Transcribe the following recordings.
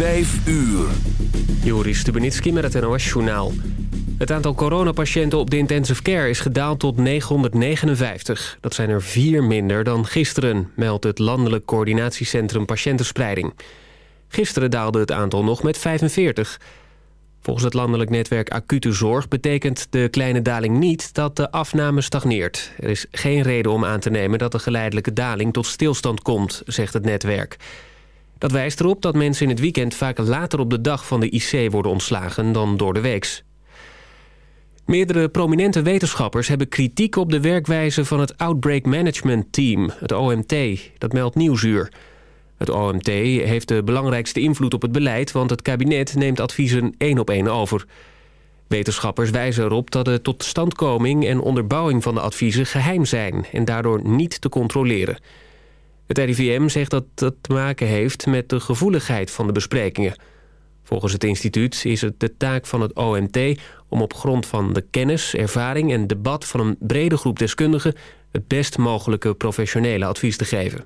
Vijf uur. Joris Stubenitski met het NOS-journaal. Het aantal coronapatiënten op de intensive care is gedaald tot 959. Dat zijn er vier minder dan gisteren, meldt het Landelijk Coördinatiecentrum Patiëntenspreiding. Gisteren daalde het aantal nog met 45. Volgens het landelijk netwerk Acute Zorg betekent de kleine daling niet dat de afname stagneert. Er is geen reden om aan te nemen dat de geleidelijke daling tot stilstand komt, zegt het netwerk. Dat wijst erop dat mensen in het weekend vaak later op de dag van de IC worden ontslagen dan door de weeks. Meerdere prominente wetenschappers hebben kritiek op de werkwijze van het Outbreak Management Team, het OMT. Dat meldt Nieuwsuur. Het OMT heeft de belangrijkste invloed op het beleid... want het kabinet neemt adviezen één op één over. Wetenschappers wijzen erop dat de totstandkoming en onderbouwing van de adviezen geheim zijn... en daardoor niet te controleren. Het RIVM zegt dat dat te maken heeft met de gevoeligheid van de besprekingen. Volgens het instituut is het de taak van het OMT om op grond van de kennis, ervaring en debat van een brede groep deskundigen het best mogelijke professionele advies te geven.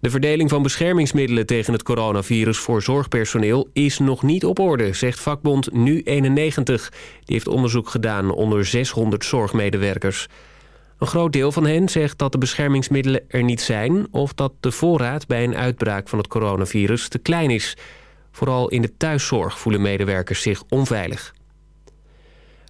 De verdeling van beschermingsmiddelen tegen het coronavirus voor zorgpersoneel is nog niet op orde, zegt vakbond Nu91. Die heeft onderzoek gedaan onder 600 zorgmedewerkers. Een groot deel van hen zegt dat de beschermingsmiddelen er niet zijn... of dat de voorraad bij een uitbraak van het coronavirus te klein is. Vooral in de thuiszorg voelen medewerkers zich onveilig.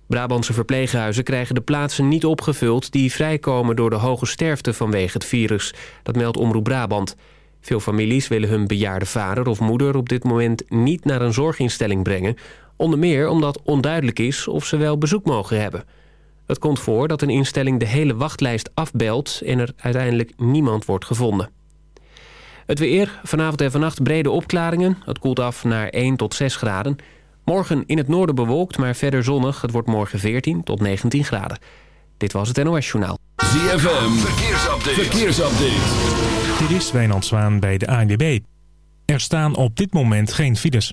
Brabantse verpleeghuizen krijgen de plaatsen niet opgevuld... die vrijkomen door de hoge sterfte vanwege het virus. Dat meldt Omroep Brabant. Veel families willen hun bejaarde vader of moeder op dit moment niet naar een zorginstelling brengen. Onder meer omdat onduidelijk is of ze wel bezoek mogen hebben. Het komt voor dat een instelling de hele wachtlijst afbelt en er uiteindelijk niemand wordt gevonden. Het weer, vanavond en vannacht brede opklaringen. Het koelt af naar 1 tot 6 graden. Morgen in het noorden bewolkt, maar verder zonnig. Het wordt morgen 14 tot 19 graden. Dit was het NOS Journaal. ZFM, verkeersupdate. verkeersupdate. Dit is Wijnand Zwaan bij de ANWB. Er staan op dit moment geen files.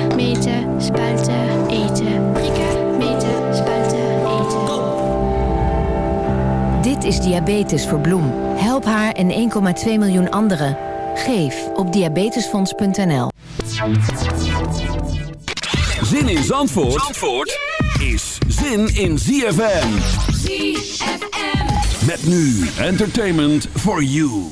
meten, spuiten, eten. Prikken, meten, spuiten, eten. Dit is Diabetes voor Bloem. Help haar en 1,2 miljoen anderen. Geef op diabetesfonds.nl. Zin in Zandvoort, Zandvoort is zin in ZFM. ZFM. Met nu entertainment for you.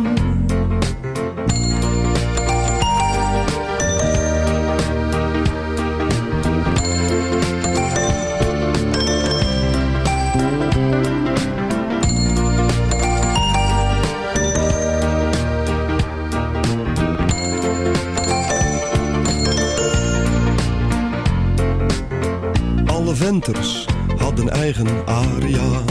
Had hadden eigen aria.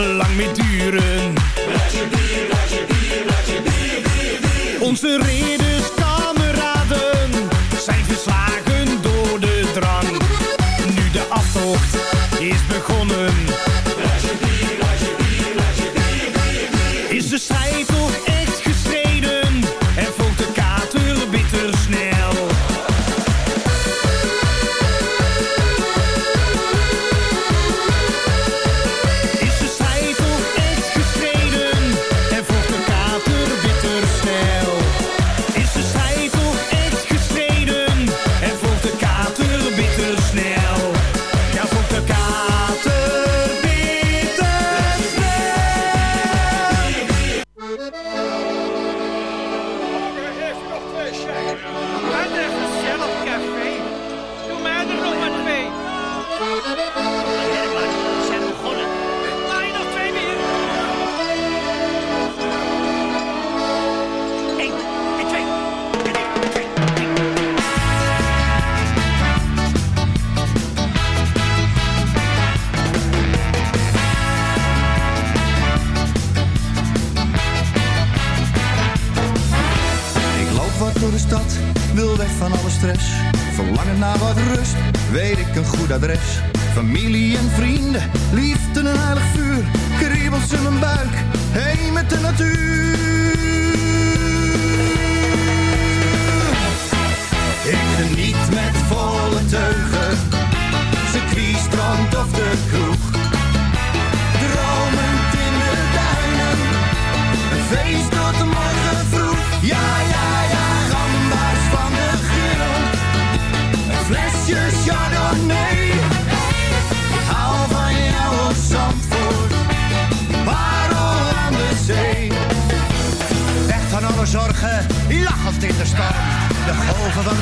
lang meer duren. Laat je bier, laat je bier, laat je bier, bier, bier. Onze reden.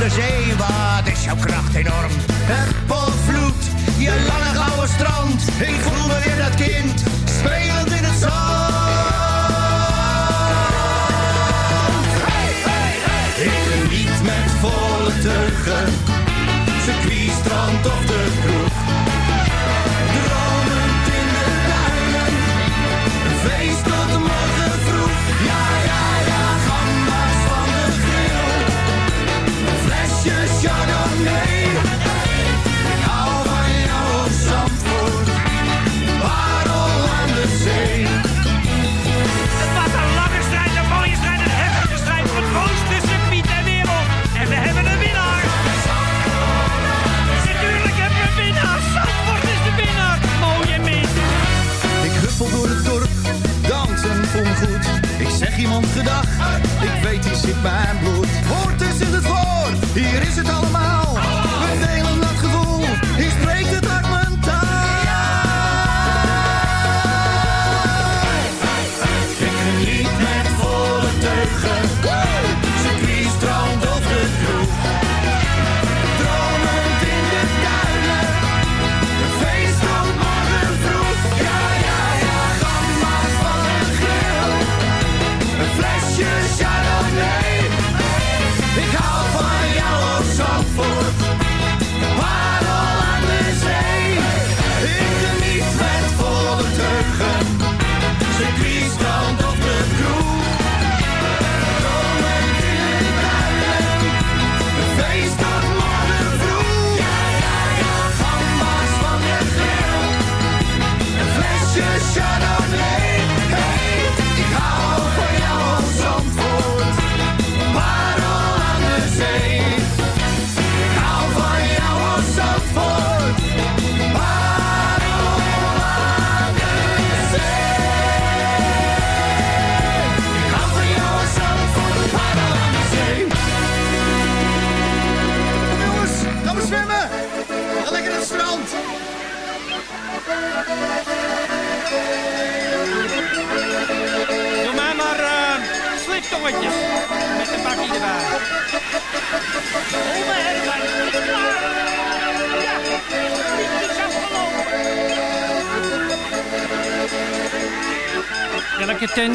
de zee was. Ik weet, die zit mijn bloed. Hoort is in het woord, hier is het allemaal. We delen dat gevoel, hier spreekt het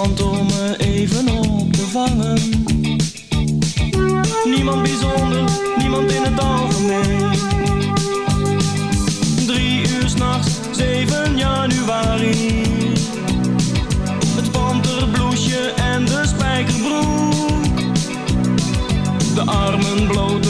Niemand om me even op te vangen. Niemand bijzonder, niemand in het algemeen. Drie uur s'nachts, 7 januari. Het panterbloesje en de spijkerbroek. De armen blote,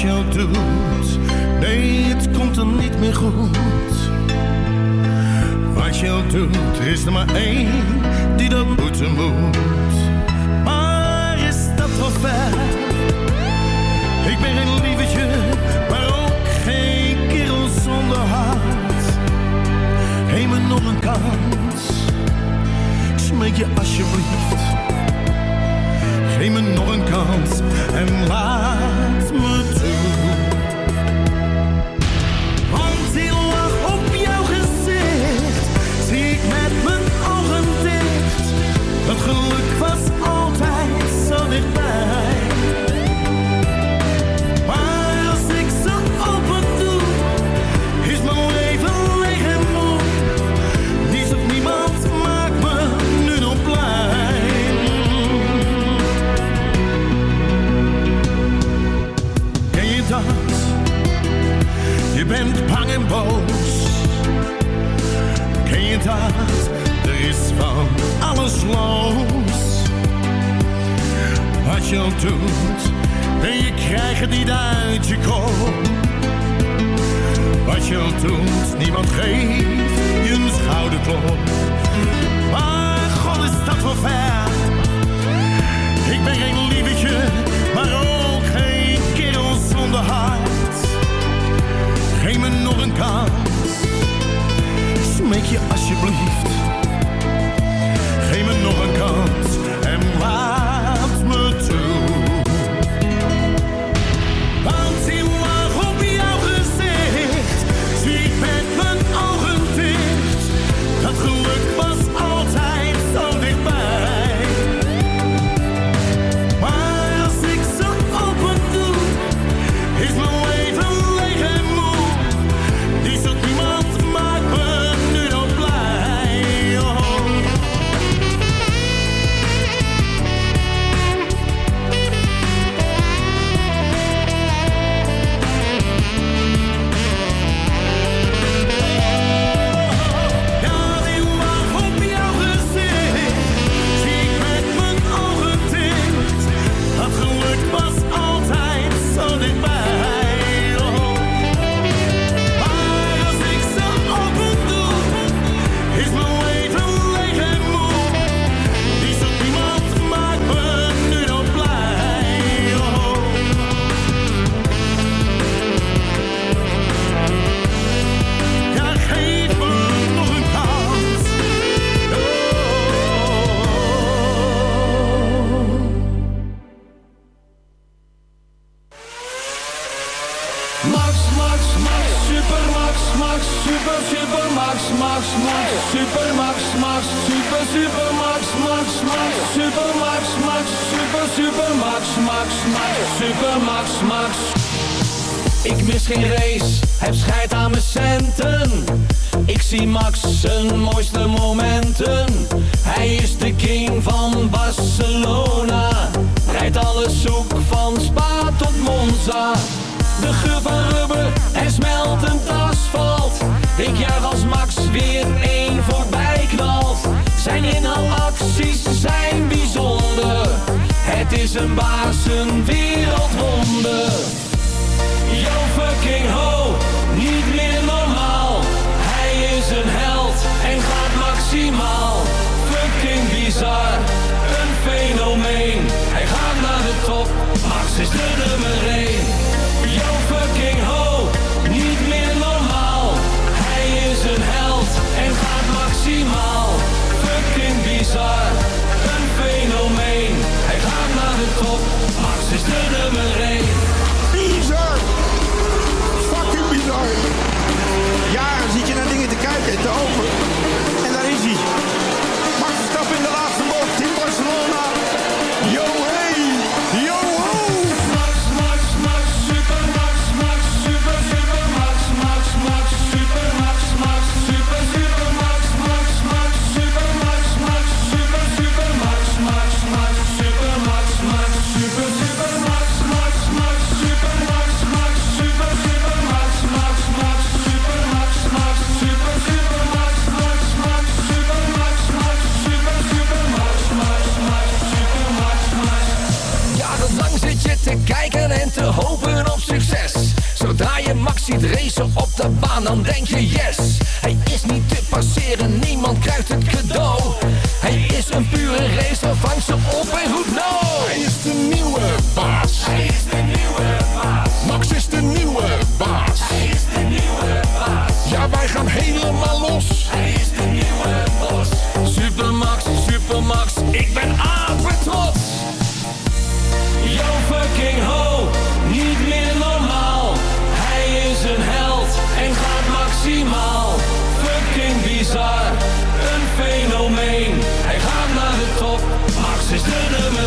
Wat doet, nee, het komt er niet meer goed. Wat je doet, er is er maar één die dat moeten moet. Maar is dat wel ver? Ik ben geen lievertje, maar ook geen kerel zonder hart. Geef me nog een kans, ik smeek je alsjeblieft. Geef me nog een kans en laat me los. Wat je ook doet, en je krijgt het niet uit je kop. Wat je ook doet, niemand geeft je een schouderklop. Maar god is dat wel ver. Ik ben geen lievertje, maar ook geen kerel zonder hart. Geef me nog een kans, smeek je alsjeblieft. Geef Jouw Yo fucking ho, niet meer normaal. Hij is een held en gaat maximaal. Fucking bizar, een fenomeen. Hij gaat naar de top, Max is de nummer 1. op de baan, dan denk je yes. bizar, een fenomeen. Hij gaat naar de top, Max is de nummer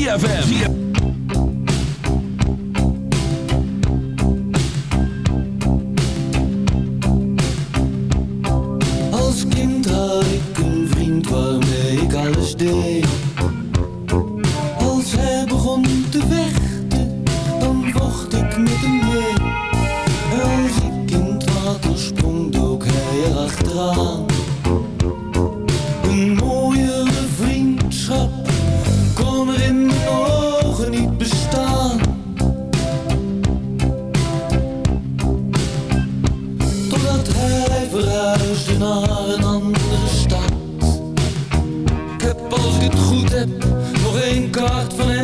ZFM. kracht van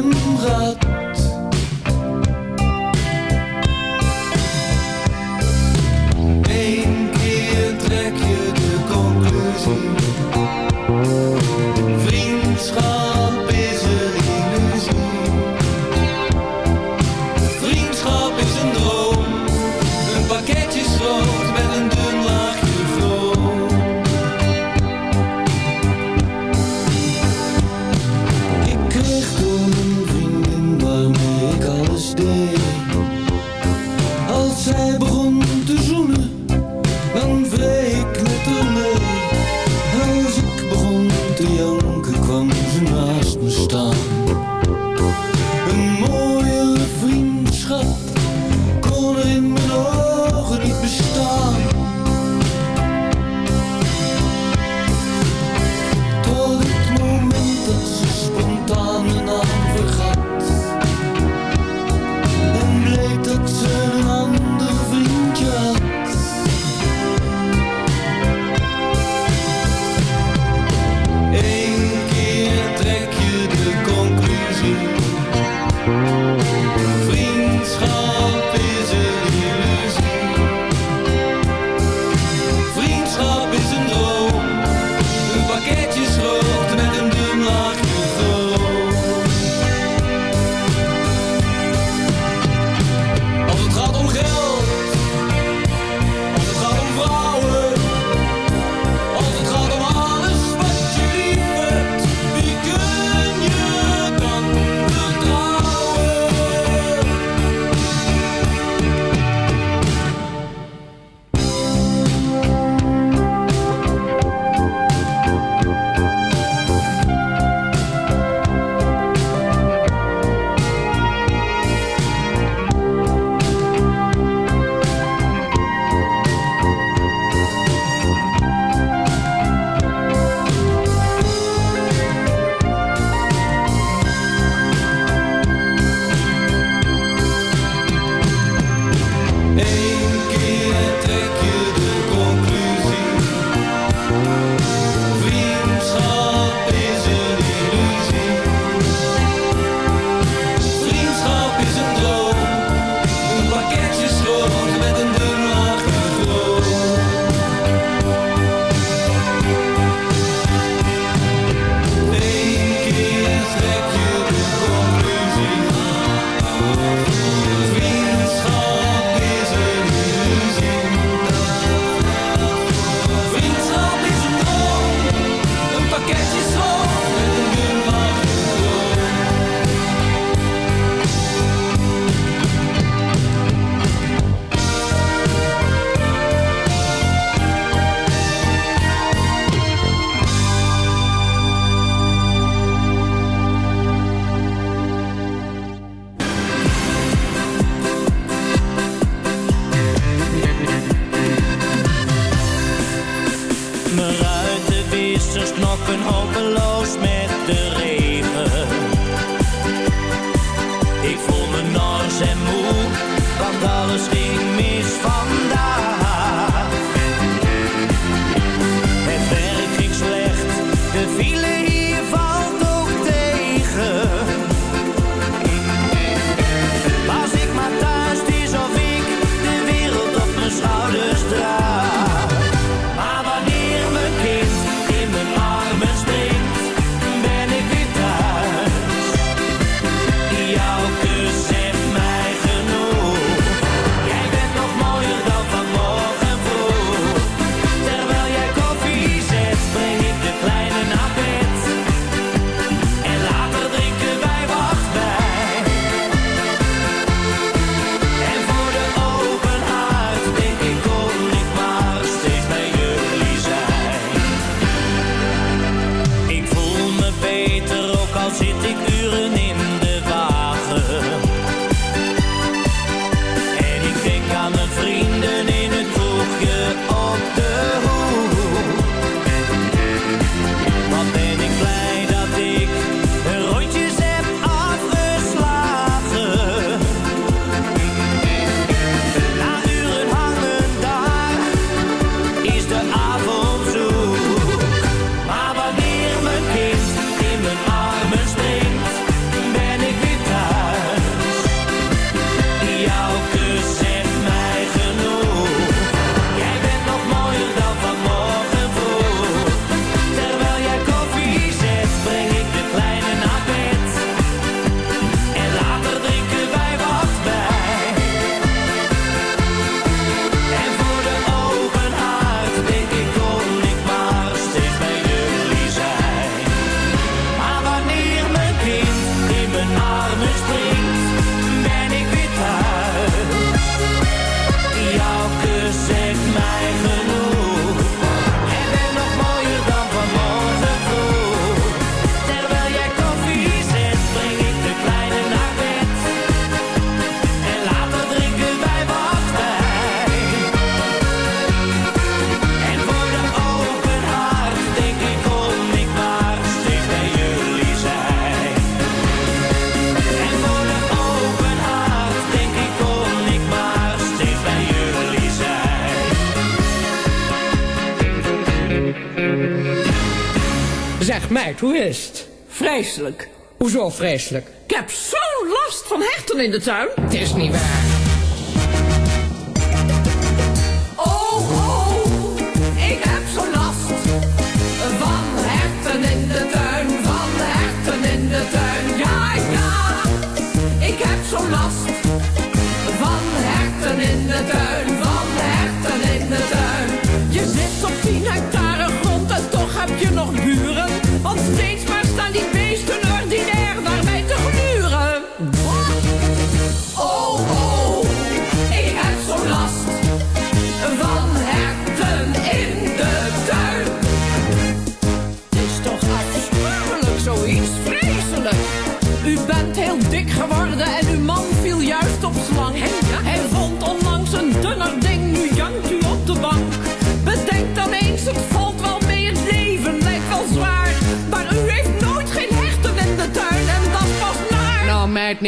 hoe is het? Vreselijk. Hoezo vreselijk? Ik heb zo'n last van herten in de tuin. Het is niet waar.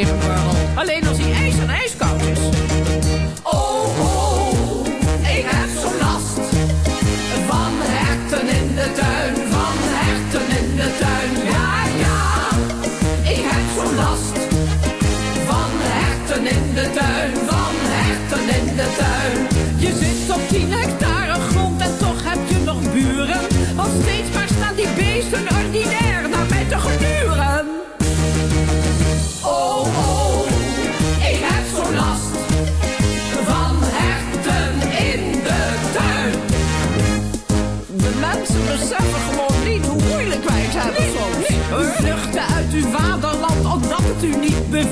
knippen. Alleen als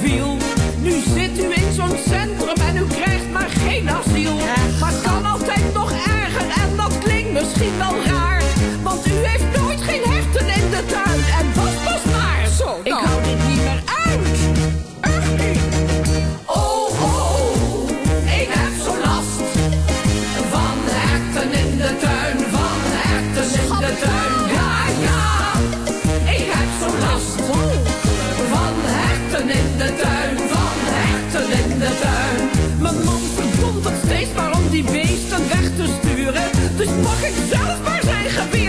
Nu zit u in zo'n centrum en u krijgt maar geen asiel. Maar het kan altijd nog erger en dat klinkt misschien wel raar. Want u heeft nog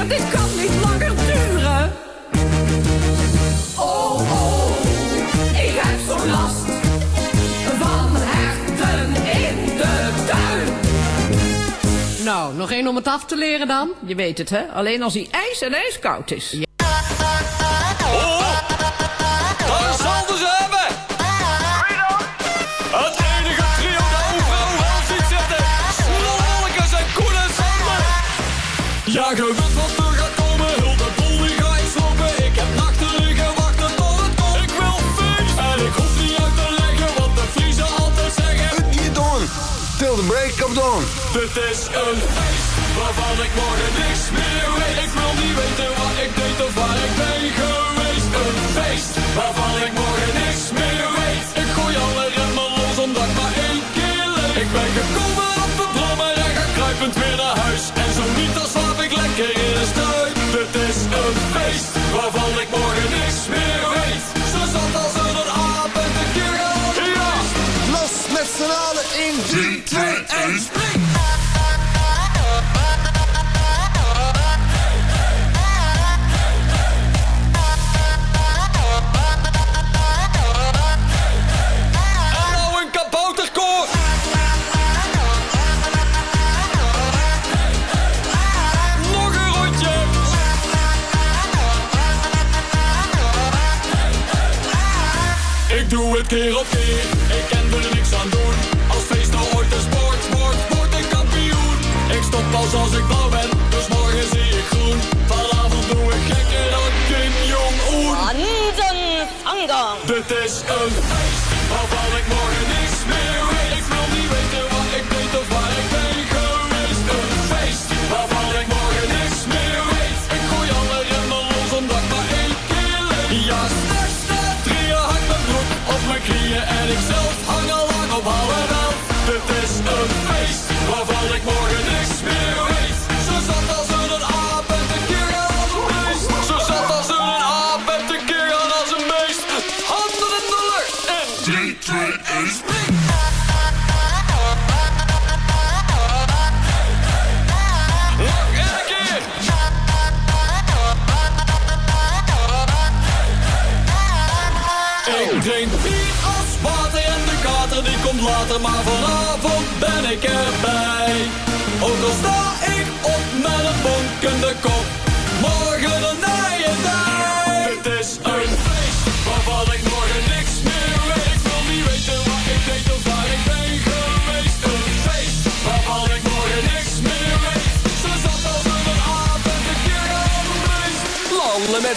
dit kan niet langer duren. Oh, oh, ik heb zo'n last van herten in de tuin. Nou, nog één om het af te leren dan. Je weet het, hè? Alleen als hij ijs en ijskoud is. Is een feest waarvan ik morgen niks meer weet. Ik wil niet weten wat ik deed of waar ik ben geweest. Een feest waarvan ik morgen niks meer weet. Ik gooi alle remmen los omdat ik maar één keer leef. Ik ben gekomen op de brommer en ga kruipend weer naar huis. En zo niet, dan slaap ik lekker in de struik. Dit is een feest waarvan ik morgen niks meer weet. Zo zat als een aap en de keer los met z'n allen in 3, 2, 1, Keer op keer, ik kan er niks aan doen. Als feest nou ooit een sport wordt, word ik kampioen. Ik stop pas als ik blauw ben, dus morgen zie ik groen. Vanavond doe ik gekker dan Kim Jong-un. Dit is een Ik drink bier als water en de kater die komt later, maar vanavond ben ik erbij. Ook al sta ik op met een bonkende kop, morgen een nije dij.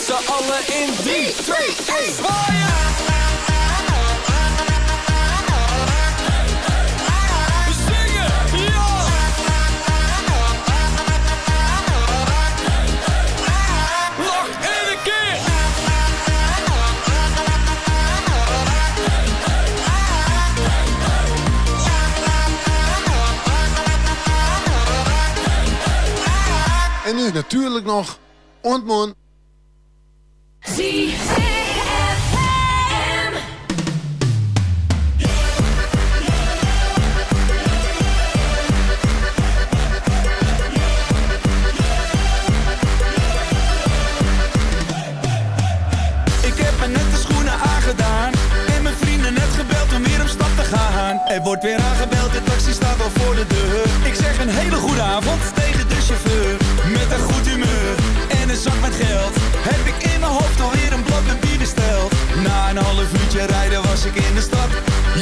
Met z'n allen in 3, 2, 1, zwaaien! En nu natuurlijk nog ontmoet. Met een goed humeur en een zak met geld Heb ik mijn hoofd alweer een blad met bier besteld Na een half uurtje rijden was ik in de stad.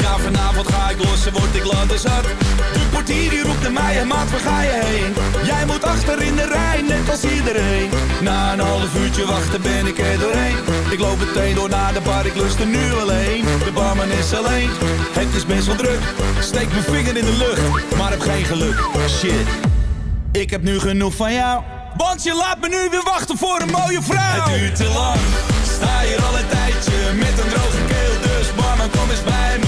Ja, vanavond ga ik los en word ik later zat. De portier die roept naar mij, en maat, waar ga je heen? Jij moet achter in de rij, net als iedereen. Na een half uurtje wachten ben ik er doorheen. Ik loop meteen door naar de bar, ik lust er nu alleen. De barman is alleen, het is best wel druk. Steek mijn vinger in de lucht, maar heb geen geluk. Shit, ik heb nu genoeg van jou Want je laat me nu weer wachten voor een mooie vrouw. Het duurt te lang, sta hier al een tijdje Met een droge keel, dus barman kom eens bij me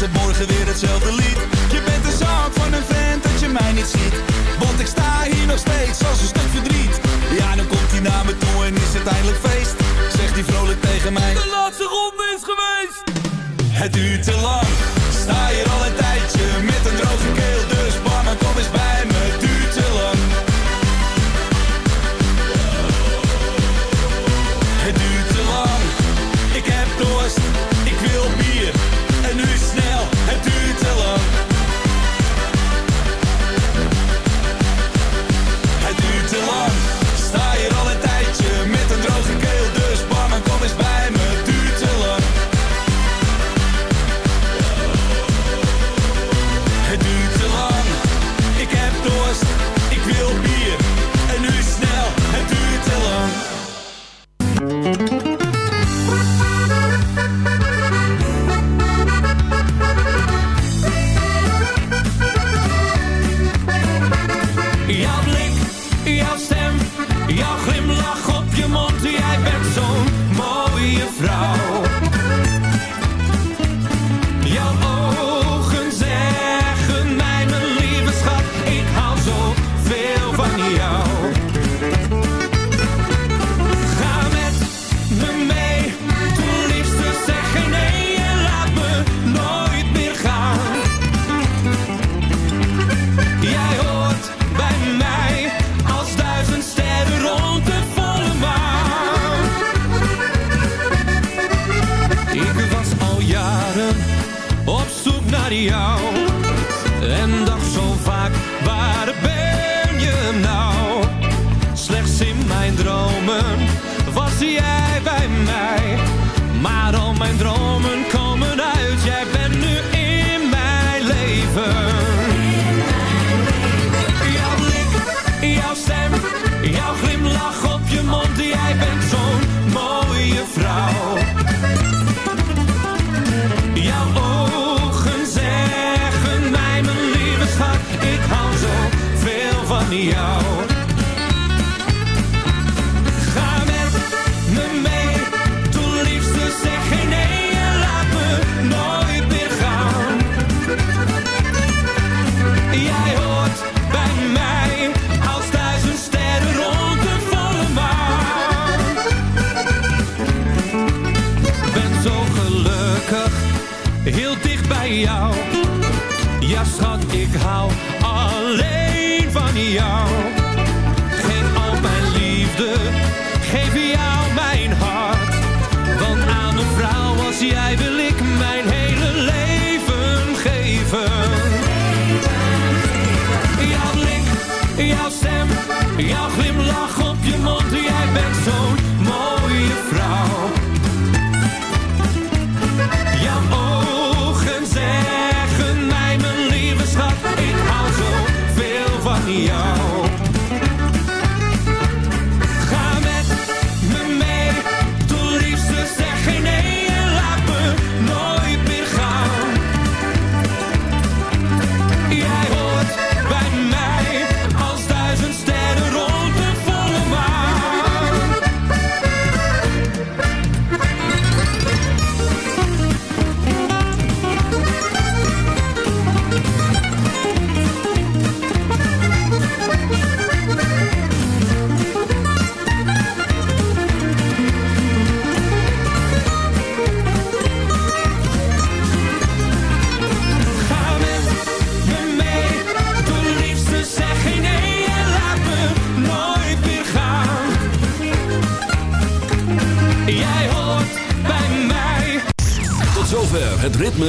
Is het morgen weer hetzelfde lied. Je bent de zaak van een vent dat je mij niet ziet. Want ik sta hier nog steeds als een stuk verdriet. Ja, dan komt hij naar me toe en is het eindelijk feest. Zegt hij vrolijk tegen mij. De laatste ronde is geweest. Het duurt te lang. Sta hier al een